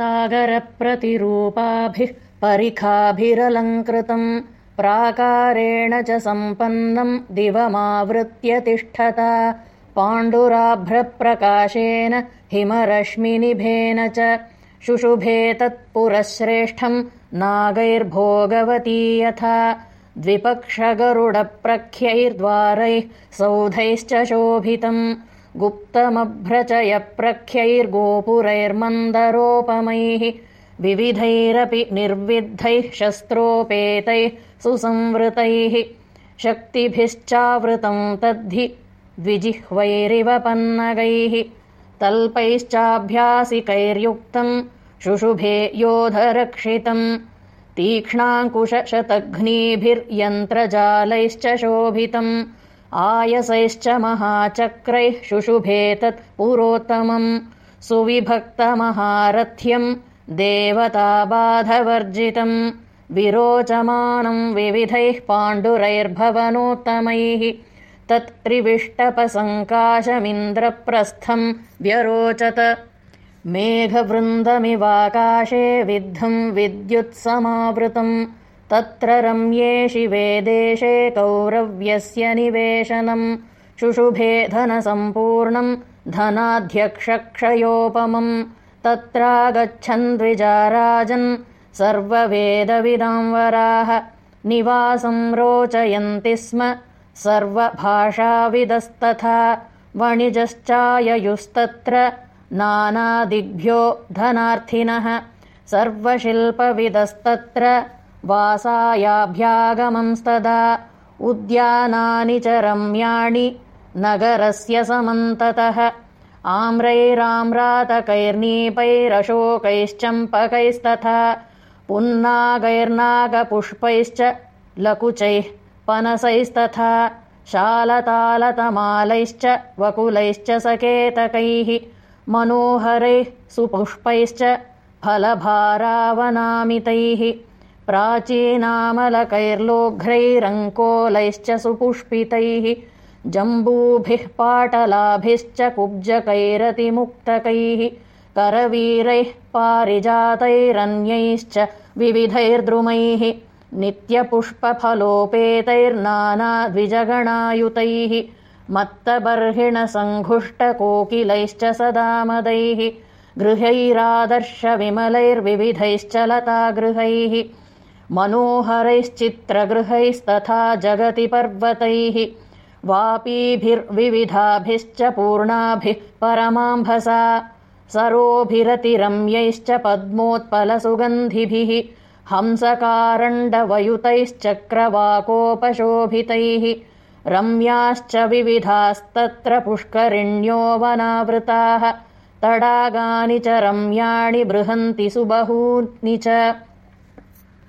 सागरप्रतिरूपाभिः परिखाभिरलङ्कृतम् प्राकारेण च सम्पन्नम् दिवमावृत्य तिष्ठता। पाण्डुराभ्रप्रकाशेन हिमरश्मिनिभेन च शुशुभे तत्पुरश्रेष्ठम् नागैर्भोगवती यथा। द्विपक्षगरुडप्रख्यैर्द्वारैः सौधैश्च शोभितम् गुप्तमभ्रचयप्रख्यैर्गोपुरैर्मन्दरोपमैः विविधैरपि निर्विद्धैः शस्त्रोपेतैः सुसंवृतैः शक्तिभिश्चावृतम् तद्धि द्विजिह्वैरिवपन्नगैः तल्पैश्चाभ्यासिकैर्युक्तम् शुशुभे योधरक्षितम् तीक्ष्णाङ्कुशशतघ्नीभिर्यन्त्रजालैश्च शोभितम् आयसैश्च महाचक्रैः शुशुभे तत् पुरोत्तमम्। सुविभक्तमहारथ्यम् देवताबाधवर्जितम्। विरोचमानम् विविधैः पाण्डुरैर्भवनोत्तमैः। तत् त्रिविष्टपसङ्काशमिन्द्रप्रस्थम् व्यरोचत। मेघवृन्दमिवाकाशे विद्धम् विद्युत्समावृतम् तत्र रम्ये शिवे देशे कौरव्यस्य निवेशनम् शुशुभे धनसम्पूर्णम् धनाध्यक्षक्षयोपमम् तत्रागच्छन्द्विजाराजन् सर्ववेदविदाम्बराः निवासम् रोचयन्ति स्म सर्वभाषाविदस्तथा वणिजश्चाययुस्तत्र नानादिग्भ्यो धनार्थिनः सर्वशिल्पविदस्तत्र वासायाभ्यागमंस्तदा। उद्यानानि च रम्याणि नगरस्य समन्ततः। आम्रैराम्रातकैर्नीपैरशोकैश्चम्पकैस्तथा। पुन्नागैर्नागपुष्पैश्च लकुचैः पनसैस्तथा। शालतालतमालैश्च वकुलैश्च सकेतकैः। मनोहरैः सुपुष्पैश्च फलभारावनामितैः प्राचीनामलकैर्लोघ्रैरङ्कोलैश्च सुपुष्पितैः जम्बूभिः पाटलाभिश्च कुब्जकैरतिमुक्तकैः करवीरैः पारिजातैरन्यैश्च विविधैर्द्रुमैः नित्यपुष्पफलोपेतैर्नानाद्विजगणायुतैः मत्तबर्हिणसङ्घुष्टकोकिलैश्च सदामदैः गृहैरादर्शविमलैर्विविधैश्च लतागृहैः मनोहरैश्चित्रगृहैस्तथा जगति पर्वतैः वापीभिर्विविधाभिश्च पूर्णाभिः परमाम्भसा सरोभिरतिरम्यैश्च पद्मोत्पलसुगन्धिभिः हंसकारण्डवयुतैश्चक्रवाकोपशोभितैः रम्याश्च विविधास्तत्र पुष्करिण्यो वनावृताः तडागानि च रम्याणि बृहन्ति सुबहूनि च